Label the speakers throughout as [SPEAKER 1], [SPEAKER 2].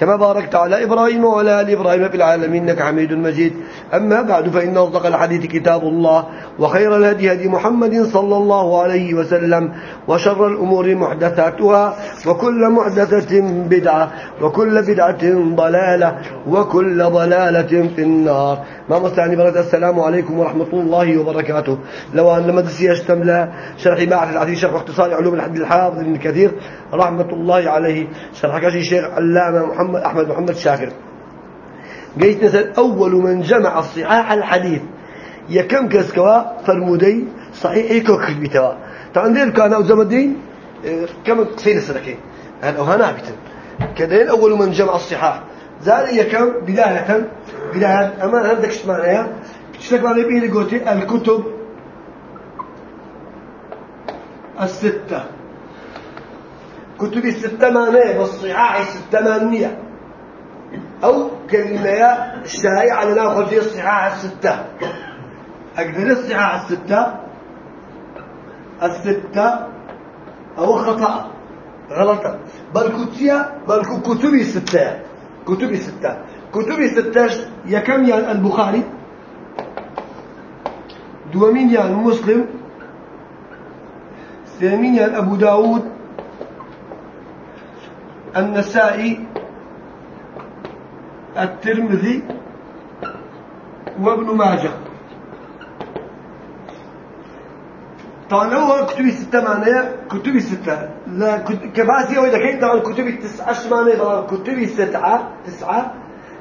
[SPEAKER 1] كما باركت على إبراهيم وعلى آل إبراهيم في العالمين إنك حميد مجيد. أما بعد فإن أصدق الحديث كتاب الله وخير الهدي هدي محمد صلى الله عليه وسلم وشر الأمور محدثاتها وكل محدثة بدعة وكل بدعة ضلالة وكل ضلالة في النار. ما مستعني برد. السلام عليكم ورحمة الله وبركاته. لو أن مدرسي أشتمل شرح بعد العزيز شرح اختصار علوم الحديث الحافظ ابن كثير رحمة الله عليه. شرح كاشي الشيخ علامة محمد أحمد محمد شاكر. قيت نسأل أول من جمع الصحاح الحديث. يكم كسكوا فرمودي صحيح كوكر بيتوا. طبعا دير كان أو زمدين كم قصير السنكين هذا وهنا بيتن. كدين أول من جمع الصحاح. زاد يكم بداية بداية أما عندك إيش معناها اشتك معناها بيه الكتب الستة. كتب الستة معناها بالصحاح الستة معنية أو كلمة شائعة ناخذ في الصحاح الستة. أقدر الصحاح الستة؟ الستة أو خطأ. غلطة. بل كتية بل كتب ستة كتب ستة كتب ستة يا كم يعني البخاري؟ دومين يعني مسلم ثامين يعني أبو داود. النسائي الترمذي وابن ماجه. طبعا هو كتب الستة معناها كتب الستة. لا كباسي وإذا كنت طبعا كتب التسعة معناها طبعا كتب الستة تسعة.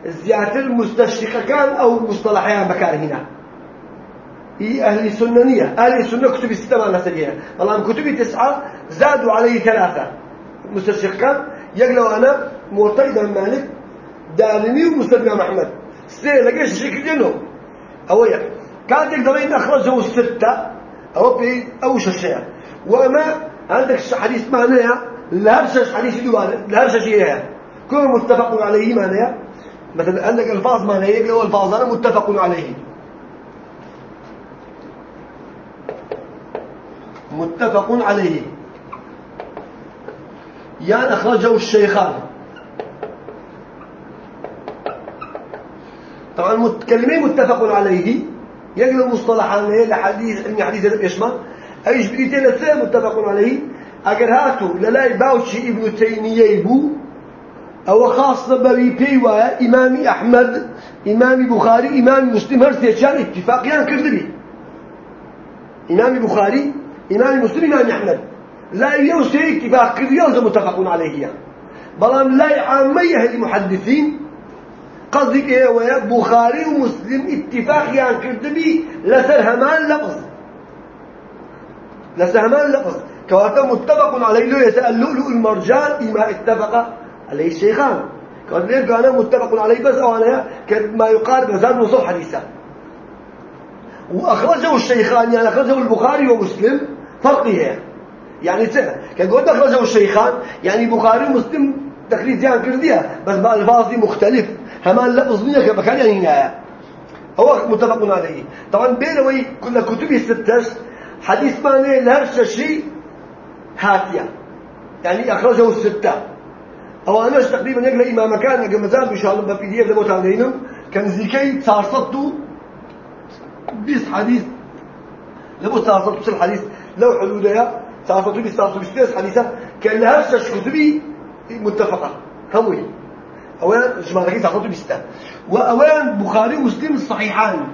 [SPEAKER 1] زيادة المستشرقة كان أو مصطلحين مكان هنا. هي أهل السنة أهل السنة كتب الستة معناها سريعة طبعا كتب التسعة زادوا عليه ثلاثة. مستشرق كان يقلوا أنا موطئ مالك دارمي ومستدنا محمد. سي لقيش شكل جنو أويا كانت يقدرين أخرجوا الستة. أو في أوش الشيء وما عندك حديث معناها لهرش حديث دوار لهرش شيء كل متفق عليه معناها مثلا عندك الفاظ معناها يقلوا الفاظ أنا متفق عليه. متفق عليه. يعني أخرجه الشيخان. طبعا المتكلمين متفق عليه. يقل مصطلحان لحديث علمي حديث يشمل إيش بديتين لسه متفق عليه. اگر هاتو للاي باوشي ابن تيمية يبو. أو خاصة ببي بيوا إمامي أحمد إمامي بخاري إمامي مسلم. هر سيشان اتفاقيان كردبي إمامي بخاري إمامي مسلم إمامي أحمد. لا يوسي اتفاق كردبي يوزا متفق عليه يعني. بلان لا عامية هذه محدثين قصدك إيه ويا بخاري ومسلم اتفاق يعني كردبي لسر همان لفظ. لسر همان لفظ. كواتا متفق عليه لو يسأل لؤلؤ المرجان بما اتفق عليه الشيخان. ليه كان متفق عليه بس أو عليها ما يقارب هزار نصف حديثا وأخرجه الشيخان يعني أخرجه البخاري ومسلم. فرقه يعني سنة كقولت أخرجه الشيخان يعني بخاري ومسلم تخريج زيان كردية بس بألفاظ مختلف. هما لفظ نية كمكان يعني هنا. هو متفق عليه. طبعا بينوي كنا كتبه ستش حديث معنى لهرش ششي هاتية. يعني أخرجه الستة. أو أنا تقريبا يقرأ إمام كان أقل مزال إن شاء الله ببي دي أبدأ تعلينهم كان زيكي تارصدتو بيس حديث. لبو تارصدتو الحديث. لو حلولها 900 960 حديثة كأن لها شاش كتبي متفقة. هوي أوان جماعة كيس عقدوا بستة وأوان بخاري ومسلم الصحيحان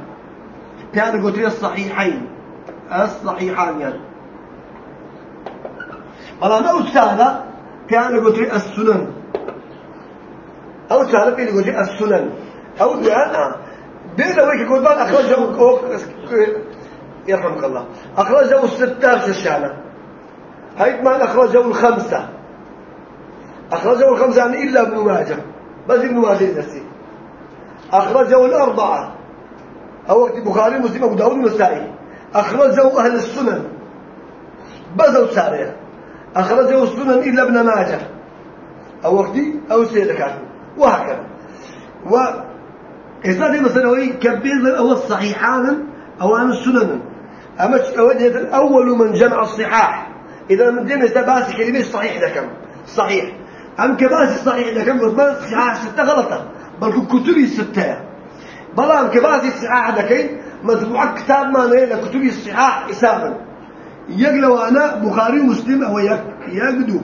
[SPEAKER 1] كان قلت لي الصحيحين. الصحيحان يعني. بلا ما أستاذة كان قلت لي السنن. أو سهلة في قلت لي السنن. أو أنا. بين وجهك قلت أخرجه يرحمك الله. أخرجه الستار عشر الشعلة هيك ما أخرجه الخمسة. أخرجه الخمسة يعني إلا ابن ماجه. بس ابن ماجه نفسه أخرجه الأربعة. أو وقت البخاري مسلم أبو داود والنسائي. أخرجه أهل السنن. بزو سارية. أخرجه السنن إلا ابن ماجه. أو وقتي أو سيدك وهكذا. و مثلا هو كبير أو الصحيحان أو أن السنن. أما أول من جمع الصحاح. إذا من دين باسي كلمة صحيح لكم صحيح. أم كباسي صحيح لكم ما صحاح ستة غلطة. بل كتبي ستة. بلام كباسي صحاح لكم مجموعة كتاب ما نيل كتبي الصحاح حسابا. يقلو أنا بخاري ومسلم أو يقدو.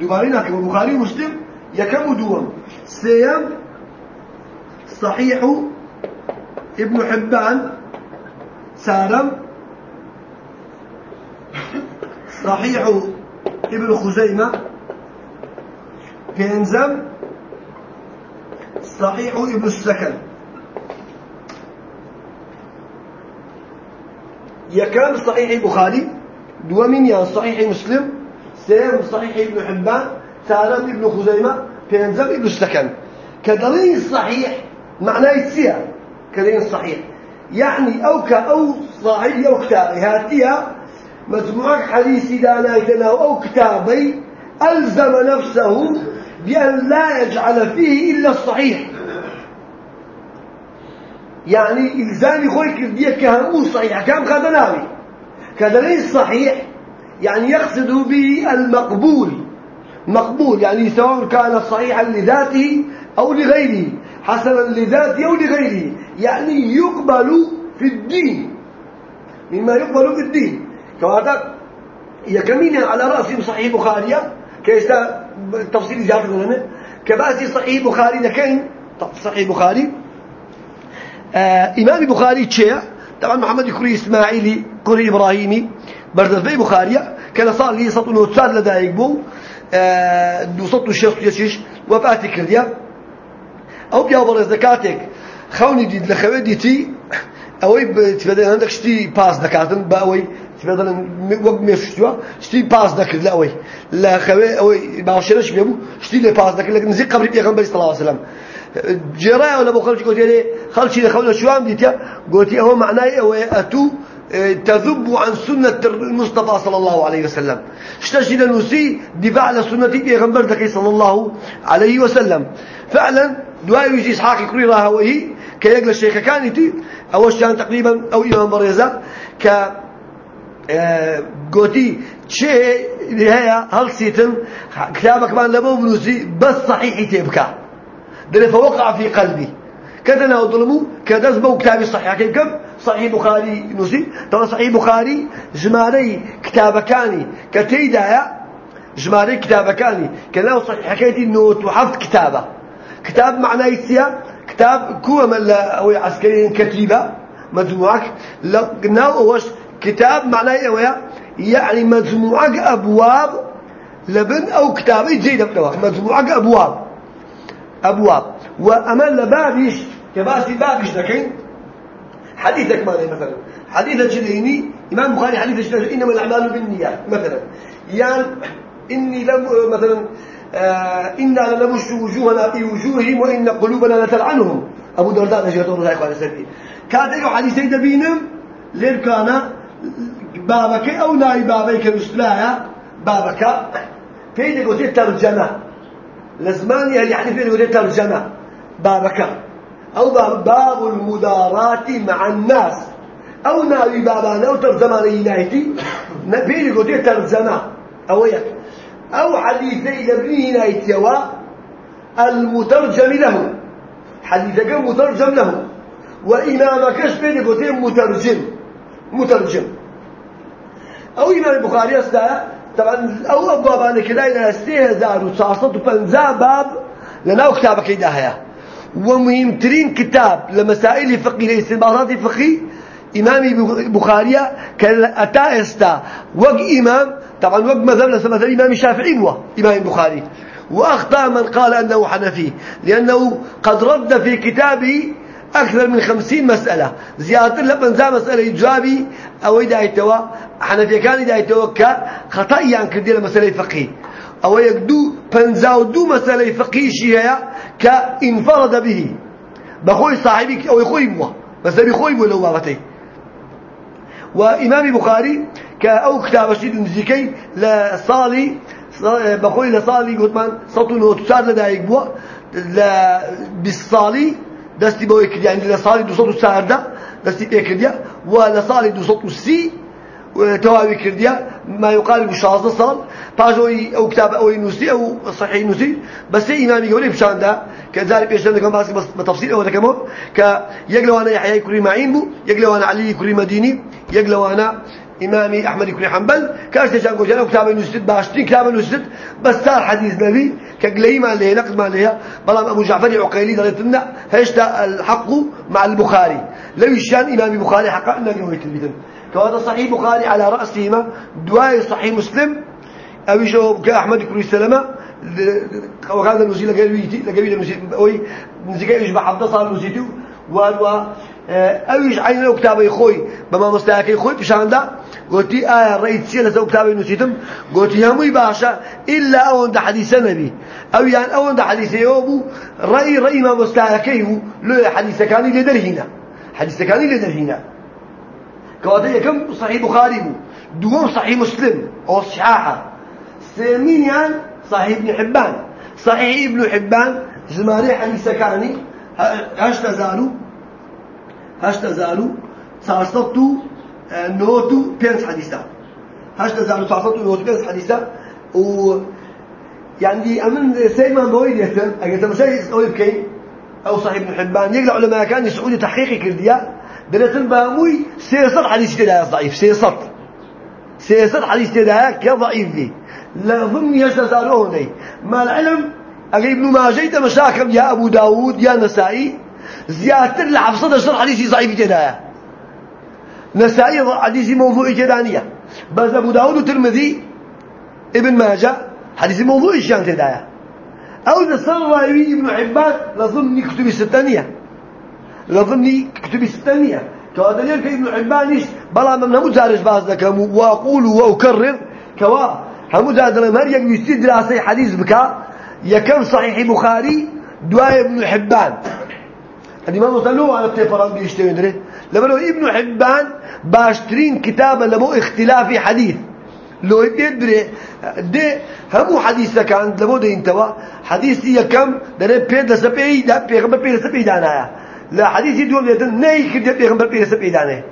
[SPEAKER 1] دوبارين هكذا بخاري ومسلم يكم دوم. سيم صحيح ابن حبان. سالم صحيح ابن خزيمة بينزم صحيح ابن السكن. يكام صحيح البخاري دومين يعني صحيح مسلم سيم صحيح ابن حبان سالم ابن خزيمة بينزم ابن السكن. كدليل صحيح معناه يتسيا كدليل صحيح. يعني أو كأو صحيح أو كتابي هاتيها مجموعة حديث دانايتنا أو كتابي ألزم نفسه بأن لا يجعل فيه إلا الصحيح. يعني إلزامي خوي كردية كهمو صحيح كام خدناوي. كدليل صحيح يعني يقصد به المقبول مقبول يعني سواء كان صحيحا لذاته أو لغيره حسنا لذاته أو لغيره. يعني يقبل في الدين مما يقبل في الدين. كواتا يكمين على رأسهم صحيح بخاري كيستا تفصيل جاءت لنا. كباسي صحيح بخاري لكين صحيح بخاري. آه إمام بخاري تشيع طبعا محمد كوري إسماعيلي كوري إبراهيمي بردفي بخاري. كان صار لي سطو نوتساد لدايق بو آه دو سطو يشيش. وفاتي كرديا. أو بيا برز دكاتك. خوني دي لخوي ديتي أوي تبدأ عندك شتي باس دكاتن. بأوي باس دكر لا أوي لا خوي أوي بعشرش بيبو شتي باس دكر لكن زي قبل بيغمبر صلى الله عليه وسلم. جرايا ولا بو خلشي قلت لي خلشي لخونا شو عم ديتيا قلت هو معناه أوي أتو تذب عن سنة المصطفى صلى الله عليه وسلم. اشتجد نسي دفاع على سنة بيغمبر صلى الله عليه وسلم. فعلا دعاء يجي إسحاق يقول راهويه كيقل الشيخ كانتي أول شان تقريبا أو إمام بريزة ك قوتي شيء هي هل سيتم كتابك ما لبو بنوسي بس صحيح تبكى دل فوقع في قلبي كذا أنا أظلمه كذا زبو كتابي صحيح كم صحيح بخاري نوسي طبعا صحيح بخاري جمالي كتابكاني كتيدا جمالي كتابكاني كلا صحيح حكايتي نوت وحفظ كتابه كتاب معناه يتسيا كتاب من أو عسكريين كتيبة مجموعة لقنا وش كتاب معناه إيه يعني مجموعة أبواب لبن أو كتاب جيد مجموعة أبواب. أبواب. وأما لبابش كباسي بابش لكن حديثك معناه مثلا. حديث الجليني إمام بخاري حديث الجليني إنما الأعمال بالنيات مثلا. يعني إني لم مثلا آه إنا لنبش وجوهنا في وجوههم وإن قلوبنا لتلعنهم. أبو درداء نجيت الله عليه وسلم كان يو حديثي دبينم بابك أو ناي بابك مسلايا بابك. فين قلت ترجمة. لزمان يعني فين قلت ترجمة. بابك. أو باب المدارات مع الناس. أو ناوي بابانا أو ترجمة لينايتي فين قلت ترجمة. أو يك أو حديثي لابنه نايتيوا المترجم له. حديثك مترجم له. وإمامكش بين قوتين مترجم. مترجم. أو إمام البخاري أصلا طبعا كده إلى استهزار وصاصة وبنزا باب لنا كتابك إداها ومهمترين كتاب لمسائل فقهية لاستنباطات فقهية إمام بخاري كان أتى استا وق إمام طبعا وق مذهب مثلا الإمام الشافعي هو إمام البخاري وأخطأ من قال أنه حنفي لأنه قد رد في كتابه أكثر من خمسين مسألة. زيادة لبن ذا مسألة إجابي أو إذا يتوى حنفي كان إذا يتوى خطأ يعني كردي مسألة فقهي. أو يقدو فنزاو مسألة فقيشي هي كإنفرد به. بخوي صاحبك أو يخوي بوا. بس بخوي بوا لو بابتي. وإمام بخاري كأو كتاب شديد نزيكي لصالي بخوي لصالي قلت من سطو نوتسار لدايك بوا. بالصالي دستي بو يكرد يعني لصالي دو سطو سار ده دستي بيكرديا ولصالي دو سطو سي تواوي كرديا ما يقارب شازده صال باجوي أو كتاب أو نوسي أو صحيح نوسي بس امامي قولي بشان ده كذلك بيشتغل كم بس بتفصيل أو كمان ك يقلوا أنا يحيى كريم معين بو يقلوا أنا علي كريم مديني يقلوا أنا إمامي أحمد بن حنبل. كاش تشان قوجنا كتاب نسد باشتين كتاب نسد بس صار حديث نبي كقلي ما له نقد ما له بلام أبو جعفر عقيلي قالتنا هشتا الحق مع البخاري. لو يشان إمام البخاري حقا أنه يويت البيتن كهذا صحيح بخاري على رأسهما. دواء صحيح مسلم. أبي شو كأحمد كروي السلامة وكان النسي لقبيل لقبيل النسي أوي نسي كيش بحفظ صار نسيته. والوا أويش عين كتابي خوي. بما مستاكي خوي. بشان ده قلتي آية رأيت سيلة سو كتابي نسيتم قلتي همي باشا إلا أون ده حديث نبي أو يعني أون ده حديث يوبو رأي رأي ما مستاكيه لو حديث كان لدر هنا حديث كان لدر هنا كواتا كم صحيح بخاري دوم صحيح مسلم أو صحاحة سيمين يعني صحيح ابن حبان صحيح ابن حبان زماني حديث كاني هشتا زالو هشتا زالو سارستو نوتو بينس حديثة. هشتا زالو سارستو نوتو بينس حديثة. و يعني أمن سيما مويد يهتم أجل تمسي أوي بكين أو صحيح ابن حبان. يقلع علماء كان يسعودي تحقيقي كرديا دلتن باموي سيصد حديث تدايا ضعيف. سيصد. سيصد حديث تدايا كضعيف دي. لا ضمن يستزالوني ما العلم؟ أجل ابن ماجه مشاكل يا أبو داود يا نسائي. زيادة لحفصة شر حديث ضعيف تدايا. نسائي حديث موضوع تدانية بس أبو داود وترمذي ابن ماجه حديث موضوع شان تدايا. أو نصر ابن حبان لضمن كتب الستانية. لظني كتب ستانية كوادليل كإبن حبانيش بلا من همو زارش باز دكم وأقول وأكرر كوا. همو زادنا مريم يستي دراسة حديث بكا يكم صحيح بخاري دواء ابن حبان. الإمام صلوا على التفران بيشتري دري. لما ابن حبان باشترين كتابا لمو اختلاف حديث. لو يدري دي همو حديث كان لمو دي أنتوا حديث يكم ده بيد لسبي ده بيغمبر بيد لسبي دانايا لا حديث دول ديتن نهي كرد بيغمبر بيرس بيدانه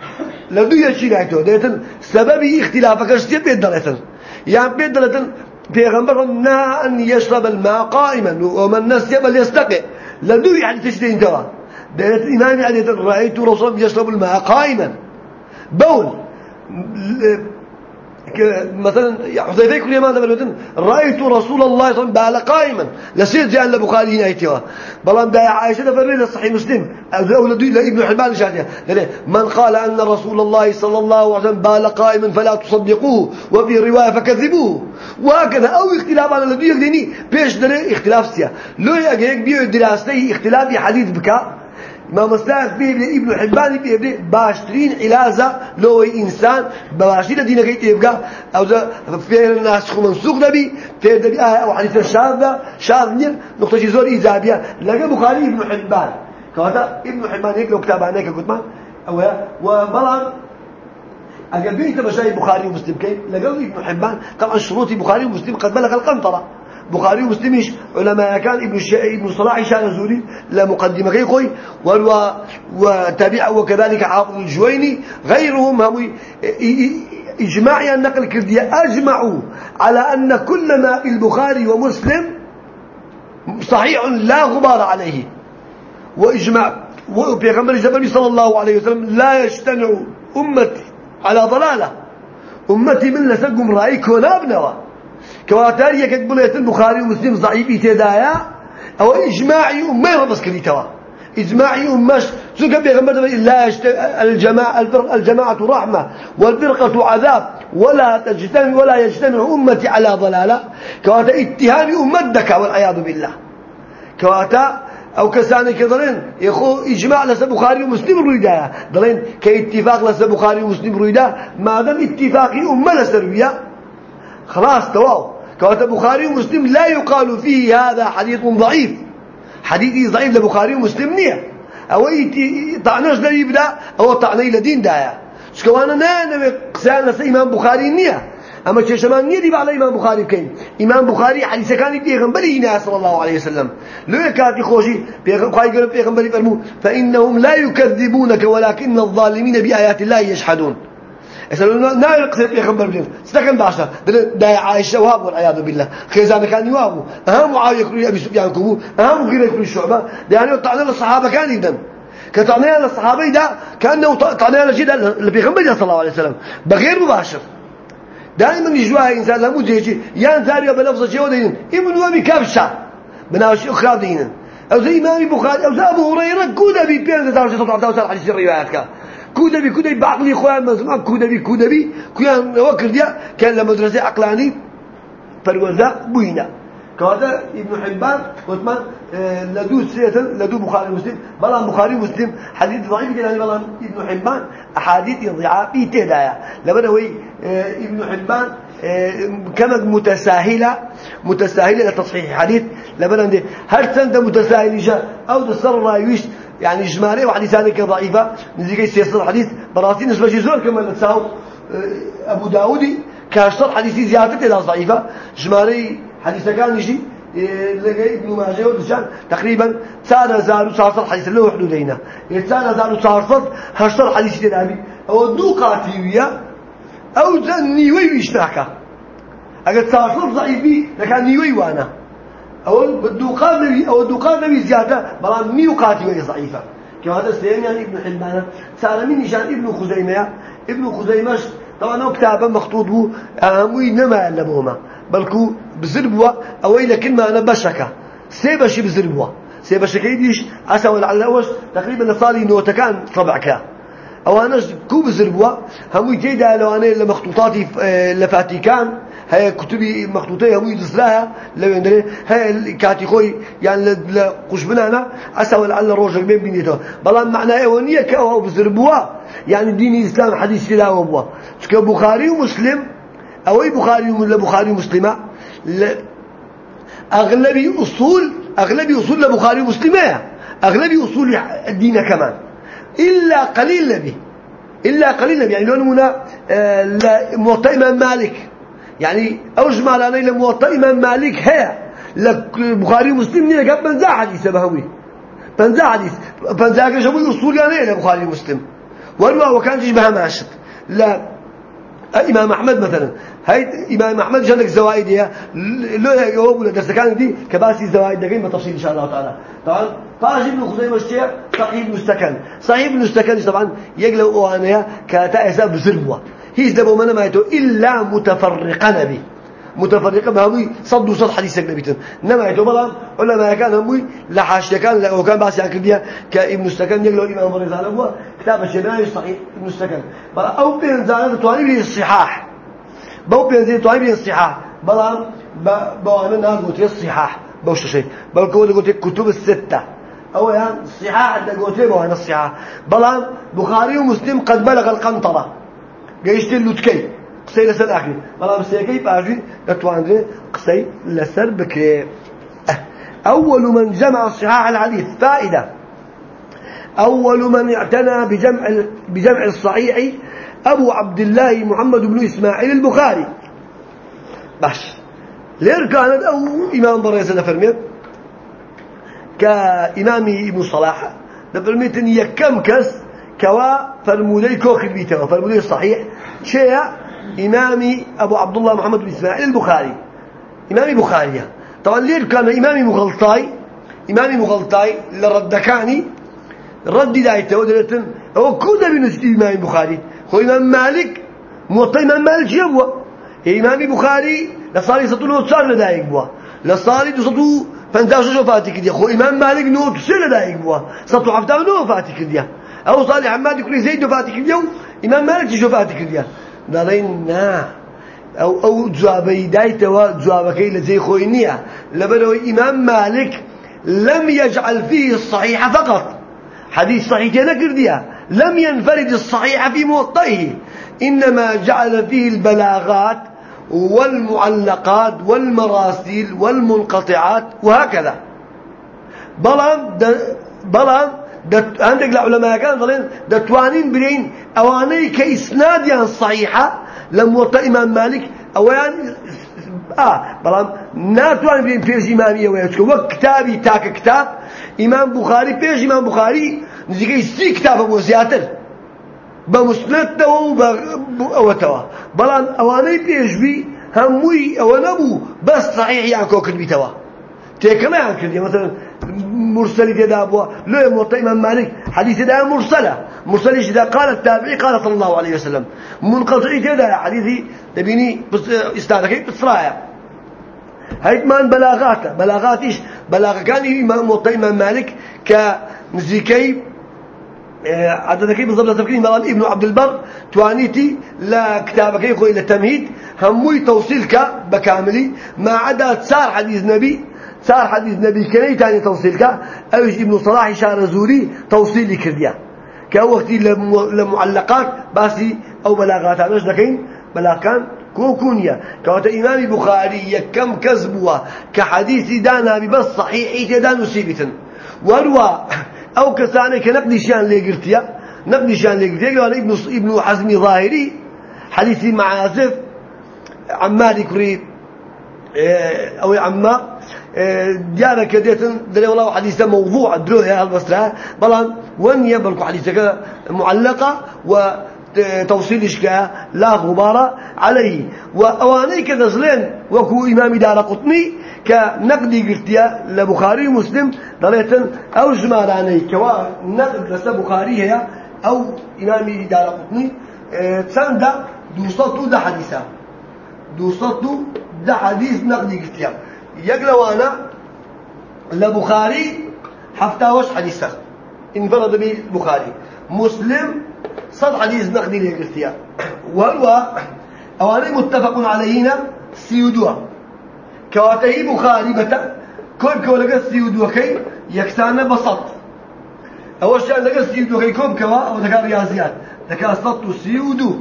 [SPEAKER 1] لو دو يشي رايتو ديتن سبب اختلافك اشتي بيدلتن يعني بيدلتن بيغمبر نا أن يشرب الماء قائما ومن نسي بل يستقي لدو يعني تشتين توا ديت إمامي عليه رأيت رسول يشرب الماء قائما. بول مثلا حذيفة كل ما ذا رأيت رسول الله صلى الله عليه وسلم قائما. لسير جاء البخاري هنا ايتوا بلان دا عائشة فرمي صحيح مسلم. أو ابن حبان شاهدها من قال أن رسول الله صلى الله عليه وسلم بال قائما فلا تصدقوه وفي رواية فكذبوه. وهكذا أو اختلاف على الذي يقدني بيش دلي اختلاف سيا. لو يجيك بيو دراسته اختلاف حديث بكاء ما مستعد به ابن حبان به باشترين علاجة لو إنسان. باشترين دينك يبقى أو فعل الناس منسوخ نبي فعل نبي آية أو حديث الشاذ شاذ نير نقطة زور إيجابية لقى بخاري ابن حبان. كهذا ابن حبان هيك لو كتاب عنك قلت ما. أو وبلغ أجل بيت مشاهي البخاري ومسلم كيف لقى ابن حبان. طبعا شروط البخاري ومسلم قد بلغ القنطرة. بخاري ومسلمش علماء كان ابن الش... ابن صلاح شان زوري لا مقدمة كي خوي. و... وتابع وكذلك حافظ الجويني. غيرهم هم إجماعي النقل كردية أجمعوا على أن كل ما البخاري ومسلم صحيح لا غبار عليه. وإجماع وبيغمبر النبي صلى الله عليه وسلم لا يجتمع أمتي على ضلالة. أمتي من لسقم رأيك ونابنوا كواتار يكك بليت البخاري ومسلم ضعيف تدايا أو إجماعي امه بس كريتوا إجماعي امش شو كان بيغمر لا الجماعه الفرق الجماعة رحمة والفرقه عذاب. ولا تجتمع ولا يجتمع أمتي على ضلالة. كواتا اتهام أمتك والعياذ بالله. كواتا أو كساني كدلين يخو إجماع لس بخاري ومسلم رويدا. دلين كاتفاق لس بخاري ومسلم رويدا. ما دام اتفاقي امه لسرويه خلاص تواو. كوات بخاري ومسلم لا يقال فيه هذا حديث ضعيف. حديث ضعيف لبخاري ومسلم نية. أو طعناش لا يبدأ أو طعني لدين دايا. شكوانا نانا قسانا إمام بخاري نية. أما چشمان نیه دیب علی إمام بخاری بکەین إمام بخاری حدیث کانی پیغمبری نه صلی الله عليه وسلم. لو يكاتي خوشي پیغمبری فرمو فإنهم لا يكذبونك ولكن الظالمين بآيات الله يجحدون يسألون نا يقصد پیغمبر بلين ستكن باشا دا عائشة وهاب والعياذ بالله. خيزان كان يوابو. أهم معاوية كروي أبي سفيان كبو. أهم غير كروي الشعبة يعني طعنا للصحابة كان يدن كطعنا للصحابة دا كأنه طعنا لجدا لبيغمبر صلى الله عليه وسلم. بغير مباشر. دائما يجوا إنسان لا مدري يان ثاني بلفظ شيء ودين ابن وابي كبشة. بناوش أخرى دينا أو زي إمام بخاري أو زي أبو هريرة. كودا بي بين ذا تسعة عشر عشر حديث الروايات بي كودا بي بعقلي بي كودا بي كيان وكر ديا كان لمدرسة عقلاني فروزا بوينا كهذا ابن حبان وثمان آه، لدو سيئة لدو بخاري مسلم. بلان بخاري مسلم حديث ضعيف يعني بلان ابن حبان أحاديث ضعافي تهدايا لبنا هو آه، ابن حبان آه، كما متساهلة متساهلة لتصحيح حديث لبنا هل سنت متساهل جاء أو تصر رايوش يعني جمالي وحديثان ضعيفة. نزيكي سيصل حديث براسين نسبة زور كما نتساو أبو داودي. كاشتر حديثي زيادة ضعيفة. جمالي حديث كان يجي إيه، لقى ابن ماجه ودشان تقريبا سال زارو صارصر حديث له حدودينا سال زارو صارصر هشتر حديث النبي أو دو قاتيويا أو زني وي اشتراكا اگر صارصر ضعيفي لكان نيوي وأنا. أو الدوقان نبي أو الدوقان نبي زيادة بلا ميو قاتيويا ضعيفة. كما هذا سليم يعني ابن حلمان سال من نشان ابن خزيمة. ابن خزيمة طبعا هو كتابة مخطوط بو اهمي نما لبوما بەڵکو بزر بووە ئەوەی لە کلمانە بەشەکە سێ بەشی بزر بووە سێ بەشەکەی دیش ئەسەوە لەعلەوەش تقریبا لە ساڵی نۆتەکان طبعکە ئەوانەش کو بزر بووە هەمووی تێدا لەوانەیە لە لە هەیە کوتبی مەخطوطەی هەمووی دزرایە لەوێندرێ هەیە کاتی خۆی یان لە قوشبنانە ئەسەوە لە ڕۆژێک بێ بینێتەوە بەڵام معنای ئەوە نییە کە ئەوە بزر بووە یعنی دینی ئیسلام حەدیثی لاوە بووە چکە بوخاری و مسلم أوي بخاري ولا بخاري مسلمة أغلبي أصول أغلبي أصول لبخاري ومسلمة. أغلبي أصول الدين كمان. إلا قليل نبي إلا قليل نبي يعني لون هنا آه، موطئ مالك. يعني أوجمع لنا إلى موطئ إمام مالك هي لبخاري ومسلم نيجا بنزع حديث بهوي بنزع حديث. بنزع كشبه أصول يعني إلى بخاري ومسلم. وروا وكان تشبه ماشط لا. إمام أحمد مثلا. هاي إمام أحمد جندك زوائد يا. لو هو ولا درس كان دي كباسي زوائد دقين بتفصيل إن شاء الله تعالى. طبعا. طاج ابن خزيمة الشيخ صحيح مستكن. صحيح مستكن طبعا. يقلو أوانيا كتأسى بزربوة هي زبو من ما إلا متفرقا نبي متفرقة بهمي صد وصد حديثك نبيتن نما يتو بلا علماء كان همي لحاشية كان لو كان باسي عن كرديا كابن السكن يقلو إمام مريزان هو كتاب الشباب صحيح ابن السكن. بلا أو بين زانة تواني به الصحاح بو بين زي تواني به الصحاح بلا بوانا ناس قلت الصحاح. بوش شيء؟ بل كود قلت كتب الستة. أو يعني الصحاح أنت قلت بوانا الصحاح. بلا بخاري ومسلم قد بلغ القنطرة. قيشت اللوتكي قسەی لەسەر ئاکرێت بەڵام قسەیەکەی پاژوی دەتوانرێت قسەی لەسەر بکرێت أول من جمع صحاح الحديث فائدة أول من اعتنى بجمع بجمع الصحيح أبو عبد الله محمد بن إسماعيل البخاري باش. لير كانت أو إمام بريس نفرمي كإمام ابن صلاح نفرميت إن يكم كس كوا فرمولي كوخ بيته فرمولي صحيح. شيء إمامي أبو عبد الله محمد بن إسماعيل البخاري. إمامي بخاري. طبعا ليه كان إمامي مغلطاي. إمامي مغلطاي. لردكاني. رد دايته ودلتن هو كودا بنسبة إمامي بخاري. هو إمام مالك. موطأ إمام مالك يبوا إمامي بخاري. لصالي سطو نوت صار لدايق بوا لصالي سطو فانتاش وفاتي كديا هو إمام مالك نوت سر لدايق بوا سطو حفتان نو وفاتي كديا أو صالح حماد يكون زيد وفاتي كديا إمام مالك وفاتي كديا دەڵێن نا. ئەو ئەو جوابەی دایتەوە جوابەکەی لە جێی خۆی نییە لەبەرەوەی ئیمام مالك لم يجعل فيه الصحيح فقط. حديث صحيح نكرديا لم ينفرد الصحيح في موطئه. إنما جعل فيه البلاغات والمعلقات والمراسيل والمنقطعات وهكذا. بلان بلان هەندێک لە عولەماەکان دەڵێن دەتوانین برین ئەوانەی کە ئیسنادیان سەحیحە لە موطە ئیمام مالک ئەوەیان بەڵام ناتوانین برین پێش ئیمامی ئەوەیە. چکە وەک کتابی تاکە کتاب ئیمام بوخاری پێش ئیمام بوخاری نزیکەی سی کتابە بۆ زیاتر. بە مسنەتەوە و ئەوەتەوە. بەڵام ئەوانەی پێشوی هەمووی ئەوە نەبوو بەس سەحیح یان کۆکردبیتەوە. تێکەمەیان کردی. مەسەن مرسل كذا أبوه لو موطئ إمام مالك حديث ده مرسلة. مرسل إذا قال التابعي قال صلى الله عليه وسلم. منقطع كذا حديثي تبيني بس استاذك بصراحة هاي من بلاغات. بلاغات إيش؟ بلاغ كان إمام موطئ إمام مالك كنزيكي آه، عدد كيف بالضبط؟ تفكير مال ابن عبد البر توانيتي لا كتابك يخوي إلى تمهيد هموي توصيلك بكاملي. ما عدا صار حديث نبي صار حديث نبي كني تاني توصيلك أوش ابن صلاح شار زوري توصيلي كرديا كوقتي لمعلقات باسي أو بلاغات. هذاش دكين بلاغان كوكونيا. كوات إمام بخاري كم كذبوا. كحديث دانا ببس صحيح تدان نسيبتن وروا أو كساني كنقدي شان ليقرتيا. نقدي شان ليقرتيا. قال ابن ابن حزم ظاهري. حديث معازف. عمار كريب إيه، أو عمار. دیارە کە دێتن دەرێ وڵاو حدیثە موضوع درۆ هەیە هەڵبەسترا بەڵام وەنیە بەڵکو حدیثەکە معلقة و توصيلش لا غبار عليه. وأواني كذزلين وكو إمام دار قطني كنقدي قرتيا لبخاري مسلم ضليتن أو جماراني كوا نقد لسا بخاري هي أو إمام دار قطني. تسند دوصتو ده حديثة دوصتو ده حديث نقدي قرتيا يقلوانا لبخاري حفتا وش حديثة. انفرد به البخاري مسلم صد حديث نقدي ليقرتيا وهو أواني متفق علينا سيودوا كواتهي بخاري بتا كل كولغا سيودوا كي يكسانا بسط أول شيء لقى سيودوا كي كوب كوا أو ذكا رياضيات ذكا سطو سيودو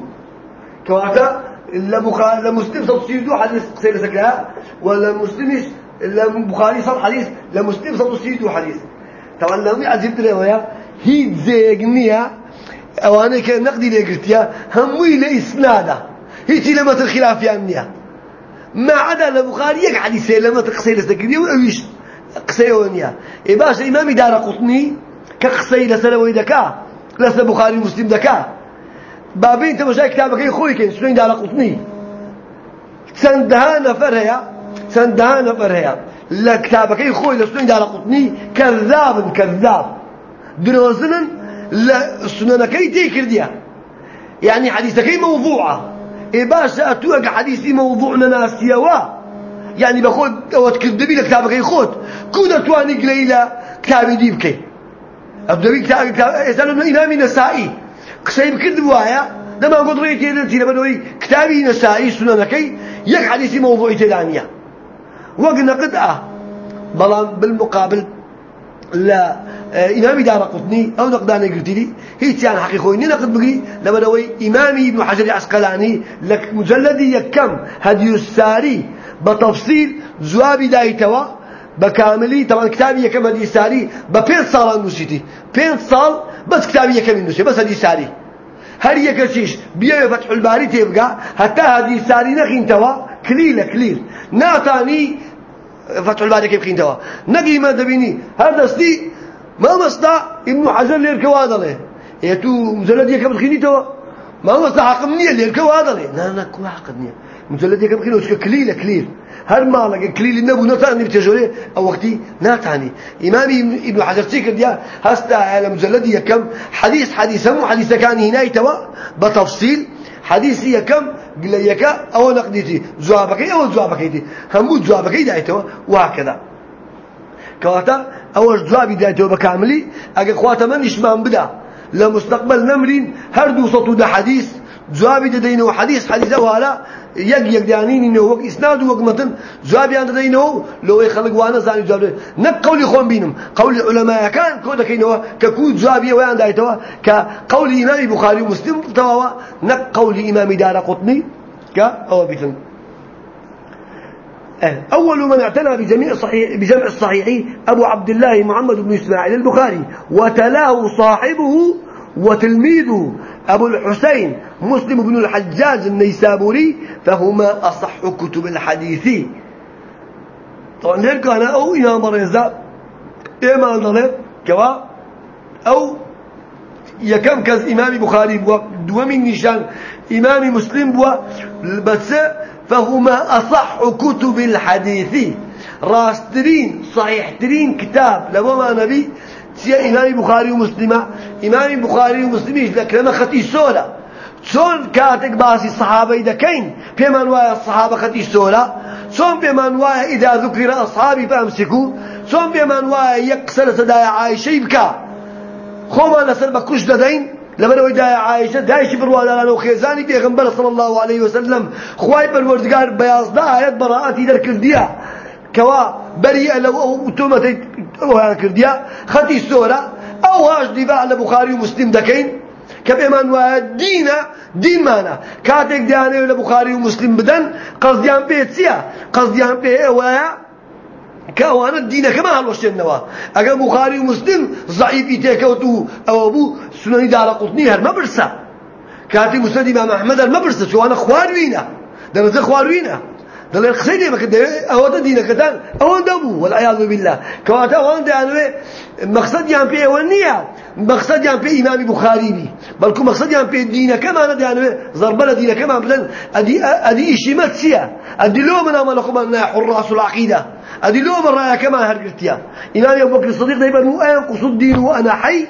[SPEAKER 1] كواتا إلا بخاري إلا مسلم صوت سيدو حديث قصير سكها ولا مسلمش إلا بخاري صوت حديث لا مسلم صوت سيدو حديث. طبعا لو عزيمت له هي زيغنيا أنا كان نقدي لقرتيا هموي هي لما الخلاف يامنيا ما عدا البخاري يك حديث لما تقصير سكريا وإيش قصيونيا إيه باش إمام دار قطني كقصي لسلوي دكا لس بخاري مسلم دكا. بابين تمشى كتابك خوي كين سنين دار قطني سندها نفر هيا سندها لا كتابك خوي لسنين دار قطني كذاب كذاب. دروزن لا سننك تيكرديا يعني حديثك موضوعة إيه باشا أتوقع حديثي موضوعنا ناسيا وا يعني بخود أو تكذبي لكتابك يخوت كودا تواني قليلة كتابي ديبكي. أبدأ كتاب كتاب يسألون إمامي نسائي قسەی بکرد وایە دەما گۆدڕی تێدەتی لە بەرەوەی کتابی نەسایی سنەنەکەی یەک حەدیثی موضوعی تێدا نییە وەک نەقد ئا بەڵام بالمقابل لا إمام دار قطني أو نقدان قرتيلي هي تيان حقيقي خوي نقد بقي لبنوي إمامي ابن حجر العسقلاني لك مجلدي يكم هدي الساري بتفصيل زوابي دايتوا بكاملي طبعا كتابي يكم هدي الساري ببين صال نسيتي بين صال بس كتابي يكم النسي بس هدي الساري هر يكشيش بيا فتح الباري تبقى حتى هدي الساري نخين توا كليل كليل. ناتاني فتح الباري كيف خين توا نقي ما دبيني هذا سدي ما مصدع ابن حجر ليركو هذا له يتو مجلد يكم خيني توا ما مصدع حق مني ليركو هذا له لا لا كوا حق مني مجلد يكم خيني وش كليل كليل. هر مالك كليل النبو نتاني بتجوري أو وقتي ناتاني إمامي ابن حجر تيكر ديا هستا على مجلد يكم حديث حديث مو حديث كان هنا توا بتفصيل. حديث يكم قل يك أو نقديتي. جوابك أو جوابك دي همو جوابك دايتوا وهكذا. كواتا أول جوابي دايتوا بكاملي. اگه خواتا من اشمان بدا. لمستقبل نمرين هر دو سطو ده حديث. حديث وهلا يق يق دانين انه وق اسناد وق متن جوابي عند دينه لو يخلق وأنا زاني جواب نق قولي خون بينهم قول العلماء كان كودا كينه ككود جوابي وين دايتوا كقول امام البخاري ومسلم توا نق قول امام دار قطني كا أو بيتن أه، أول من اعتنى بجميع صحيح بجمع الصحيح أبو عبد الله محمد بن إسماعيل البخاري وتلاه صاحبه وتلميذه أبو الحسين مسلم بن الحجاج النيسابوري فهما أصح كتب الحديث. طبعا ليك أنا أو إمام رزا إمام ضلب كوا أو يكم كز إمام بخاري بوا دومين نشان إمام مسلم بوا بس فهما أصح كتب الحديث. راسترين صحيح ترين كتاب لما نبي سيا إمام بخاري ومسلمة إمام بخاري ومسلمين لك لما ختي سولا چۆن کاتێک باسی سەحابەی دەکەین؟ پێمان وایە سەحابە خەتی سۆرە چۆن پێمان وایە ئیدا ذکرە ئەسحابی فەمسکو چۆن پێمان وایە یەک قسە لە سەدایە عایشەی بکە خۆمان لەسەر بە کوش دەدەین؟ لەبەرەوەی دایە عایشە دایشی بڕوادارانە و خێزانی پێغمبەر صلی الله عليه وسلم خوای پەروەردگار بە یازدە ئاەت بەڕاعەتی دەرکردیە. کەوا بەریە لەو ئەو تۆمەتەی ئەویان کردیە؟ خەتی سۆرە ئەو هاش دیباع لە بخاری و مسلم دەکەین. کە پێمان وایە دینە دینمانە کاتێک دیانەوە لە بوخاری و مسلم بدەن قەزدیان پێ چییە؟ قەزدیان پێ ئەوەیە كأوانا الدين كما هالوشتنوا أجا بخاري ومسلم ضعيف تيكوتو أو أبو سنن دار قطني هر ما برسا كاتي مسند إمام أحمد ما برسا شو أنا خواروينا درجة خواروينا دل الخسيدي ما كده أو ده دينك كتان أو دبو والعياذ بالله. كواتا وان ده أنا مقصد يان بيه ونيا مقصد يان بيه إمام بخاري بي بل كم مقصد يان بيه دينك كما أنا ده أنا ضربنا دينك كما بلن أدي أدي إشي متسيا أدي لو من أملكم أن حراس العقيدة. أدي لو من رأيك كما هرقتيا إمام أبو بكر الصديق دايما هو أنقص الدين وأنا حي.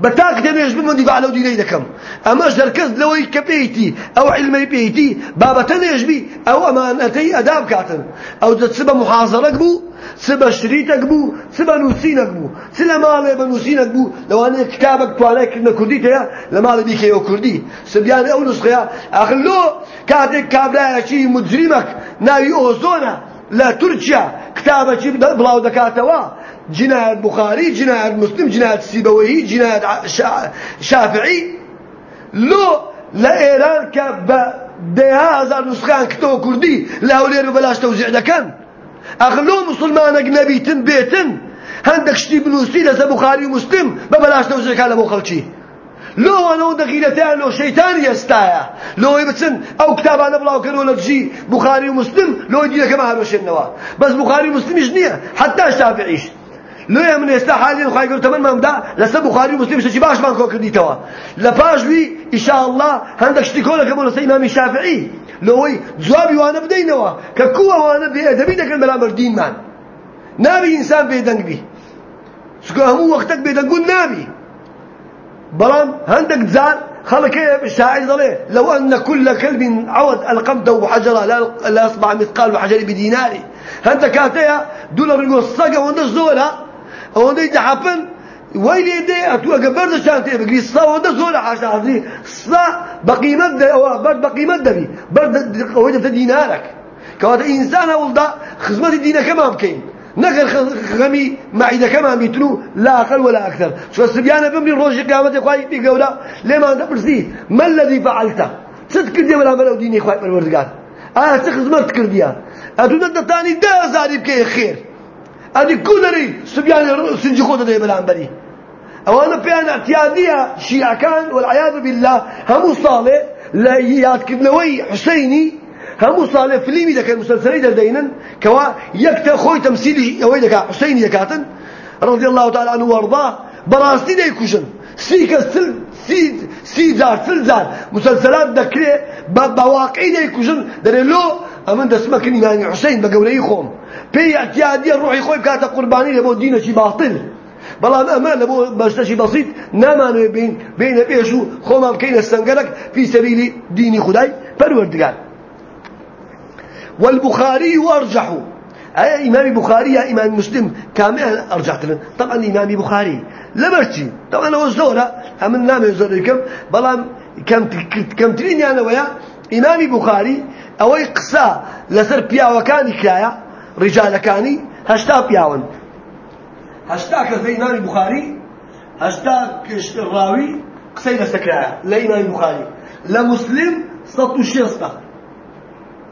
[SPEAKER 1] بتاك دميش بمن دفاع لو ديني دكم أما جركز لو كبيتي أو علمي بيتي بابا تنيش أو أمانتي أداب كاتن. أو تسبب محاضرة بو سبا شريطك بو سبا نوسينك بو سلا مالي بنوسينك بو لو أنا كتابك توانا كنا كردي تيا لمالي بيك يو كردي. سبيان أو نسخيا أخلو كاتك كابلا شي مجرمك ناوي أوزونا. لا تركيا كتابك بلاو دكاتوا. جناية بخاري جناية مسلم جناية سيبويه جناية شافعي. لو لا إيران كب ده هزار نسخان كتو كردي لا ولير بلاش توزيع دكان. أغلو مسلمان أجنبي تن بيتن هندك شتي بنوسي لسا بخاري ومسلم ببلاش توزيع كان لبو خلشي. لو أنا دقيقتين لو شيطان يستايا. لو يبتسن أو كتاب أنا بلاو كانوا لك جي بخاري ومسلم لو يجي لك ما هروش النوا بس بخاري ومسلم يجنيه حتى شافعيش يا من يستا حاليا خاي قلت من ممدا لسه بخاري ومسلم شي باش بانكو كرديتوا. لباش وي إن شاء الله عندك شتيكولا كمان لسه إمام الشافعي. لو وي جوابي وأنا بدينوا ككوا وأنا بادبي دك الملامر دين مان. نبي إنسان بيدنق بي. سكو همو وقتك بيدنقون نبي بلان هندك زار خلق الشاعر ضليه لو أن كل كلب عود القمته حجرة لا لا يصبع مثقال بحجر بديناري هندك كاتيا دولار الصقة وندش زولا وندش جحفن ويلي دي أتو أقبرد شانتي بقري الصا وندش زولا حاشا عزي الصا بقيمة ده أو برد بقيمة ده برد وجدت دينارك كواتا إنسان أولدا خدمة الدين كمان بكين نقل غمي معدة كما بيتنو لا أقل ولا أكثر شو السبيانة بمري روش قيامة إخوائي بيقولا لما أنت برسي ما الذي فعلته تذكر دي ولا ملو ديني إخوائي بالوردقات آه تخزمت كرديا أدونا الدتاني دا زاري بكي خير أدي كودري سبيان سنجي خودة دي بلان بري. أوانا بيان اعتيادية شيعة كان والعياذ بالله صالح لا ياد كبنوي حسيني همو صالح فيلمي ذاك المسلسلين دينا كوا يكتا خوي تمثيلي اوي ذاك حسين ذاكاتن رضي الله تعالى عنه وارضاه براستي دا يكوشن سيكا سل سي سي زار سل زار مسلسلات ذكري بواقعي دا يكوشن دري لو امن دسمك يعني حسين بقولي خوم بي اعتيادية روحي خوي كاتا قرباني لبو دينا شي باطل. بەڵام ئەمە لە بۆ بەشتەشی بەسییت نامانوێ بین بینە پێش و خۆمان بکەینە سنگەرەك فی سەبیلی دینی خدای پەروەردگار والبخاري أرجح. أي إمام بخاري يا إمام مسلم كامل أرجحت لنا طبعا إمام بخاري. لبرتي طبعا هو الزورة هم النام يزوركم بلام كم كم ترين يعني ويا. إمام بخاري أو قصة لسر بيا وكان كايا رجال كاني هشتا بياون. هشتا كذا إمام بخاري هشتا الراوي قصيدة سكرايا لا إمام بخاري لا مسلم سطو الشيخ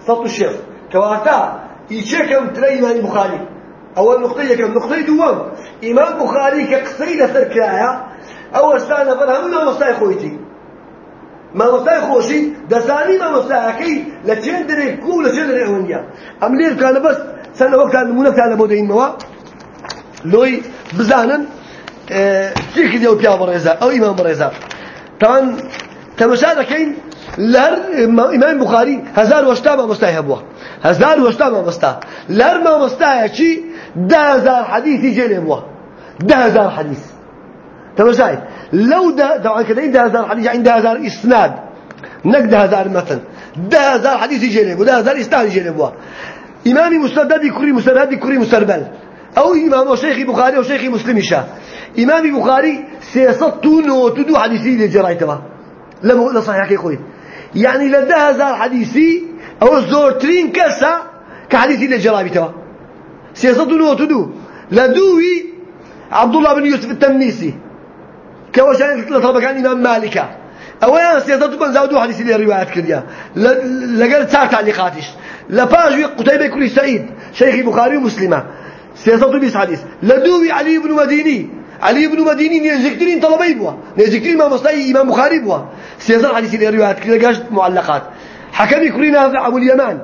[SPEAKER 1] سطو الشيخ. كواتا يشكم ترى إمام بخاري أول نقطة يكم نقطة دوام. إمام بخاري كقصي لسر كرايا أول سنة فرهم ما مستعي خويتي ما مستعي خوشي دساني ما مستعي كي لتشين دري كو لتشين دري أولياء أملير كان بس سنة وقت المونة كان مودين موا لوي بزانن چی کردی أو پیا برزا أو امام برزا طبعا تماشا دکین لهر امام بخاری هزار وشتا ما مستای بوا هزار وشتا ما مستا لهر ما مستای چی ده هزار حديث يجي بوا ده هزار حديث تماشا لو ده طبعا كده ده هزار حديث عند هزار اسناد نك ده هزار مثلا. ده هزار حديث يجي بوا ده هزار اسناد يجي بوا امامي مسدد كوري مسدد كوري مسربل أو إمام شيخ بخاري وشيخ مسلم شاه إمام بخاري سيسط وتدو حديثي لجرايتها لما لا صحيح كي خوي يعني لده هزار حديثي أو زورترين كسا كحديثي لجرايتها سيسط وتدو لدوي عبد الله بن يوسف التنيسي كوشان لطلب كان إمام مالكا أولا سياسة بن زودو حديثي للروايات كريا لقال تسع تعليقاتش. لفاجوي قتيبة كل سعيد شيخ بخاري ومسلمة. سياسة بيس حديث. لدوي علي بن مديني. علي بن مديني نيزكترين طلبي بوا. نيزكترين ما مصطفى إمام بخاري بوا. سياسة حديث الروايات كذا جاش معلقات. حكم يكرينا أبو اليمان.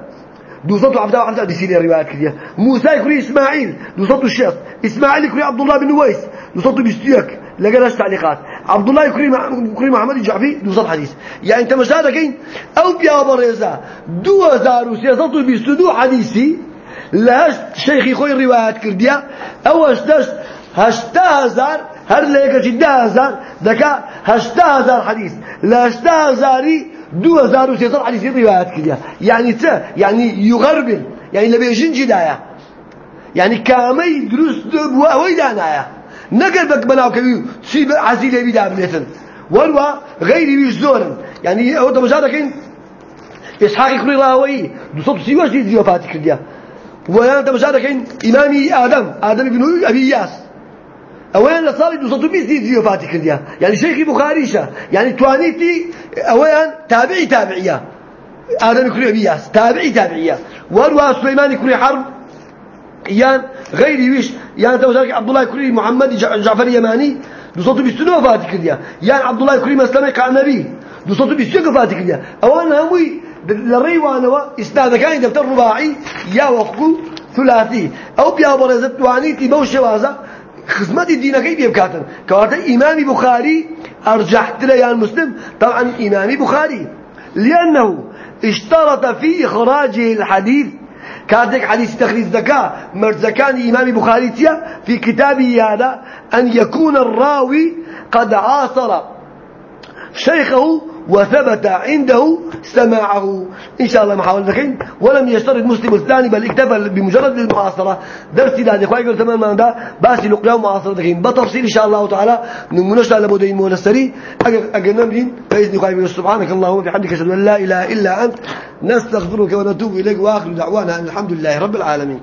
[SPEAKER 1] دوسطو عبد الله عبد حديث الروايات كذا موسى يكري إسماعيل. دوسطو الشيخ. إسماعيل يكري عبد الله بن ويس. دوسطو بيستيك لقاش تعليقات. عبد الله يكري يكري محمد الجعفي دوسط حديث يعني أنت مشاهدك أو بيا بريزا دو هزار وسياسة بيستدو حديثي لهاش شيخي خوي الروايات كرديا أو أشتاش هشتا هزار هر ليك جدا هزار دكا هشتا هزار حديث. لا هشتا هزاري دو هزار وسيطر حديث روايات كده يعني تا يعني يغربل يعني لبيجين جدايا. يعني كامي دروس بوا دانايا نقل بك بناو كبير تسيب عزيلة بيدا بليتن والوا غير بيجزورن يعني هو تمشاركين إسحاق يكون راوي دوصوت سيواش دي زيوفاتي كرديا ويانا تمشاركين إمامي آدم آدم بن أبي ياس اوان لصالي دو صدو بيس دي وفاتي كرديا يعني شيخي بخاريشا يعني توانيتي اوان تابعي تابعية آدم كري أبياس تابعي تابعية واروا سليمان كري حرب يان غيري ويش؟ يان توزاك عبد الله كري محمد جعفر يماني. دو صدو بيس دو وفاتي كرديا. يان عبد الله كري مسلمي كعنبي دو صدو بيس دو وفاتي كرديا. اوان هموي لري وانوا إسناد كان دفتر رباعي يا وقو ثلاثي. أو بيا برزت توانيتي بوش وازا. خدمت دينك كيف كاتن كواتا إمام بخاري أرجحت ليان مسلم طبعا إمام بخاري. لأنه اشترط في إخراجه الحديث كاتك حديث تخريج زكاة مرزكان إمام بخاري في كتابه هذا أن يكون الراوي قد عاصر شيخه وثبت عنده سماعه. إن شاء الله محاولة ذكين ولم يشترط مسلم الثاني بل اكتفى بمجرد المعاصرة. درسي لا دخواي قلت تمام ما باسي لقيا معاصرة ذكين بتفصيل إن شاء الله تعالى. نمنش على بدين منستري أجنم دين فإذن خواي سبحانك اللهم وبحمدك أشهد أن لا إله إلا أنت. نستغفرك ونتوب إليك. وآخر دعوانا الحمد لله رب العالمين.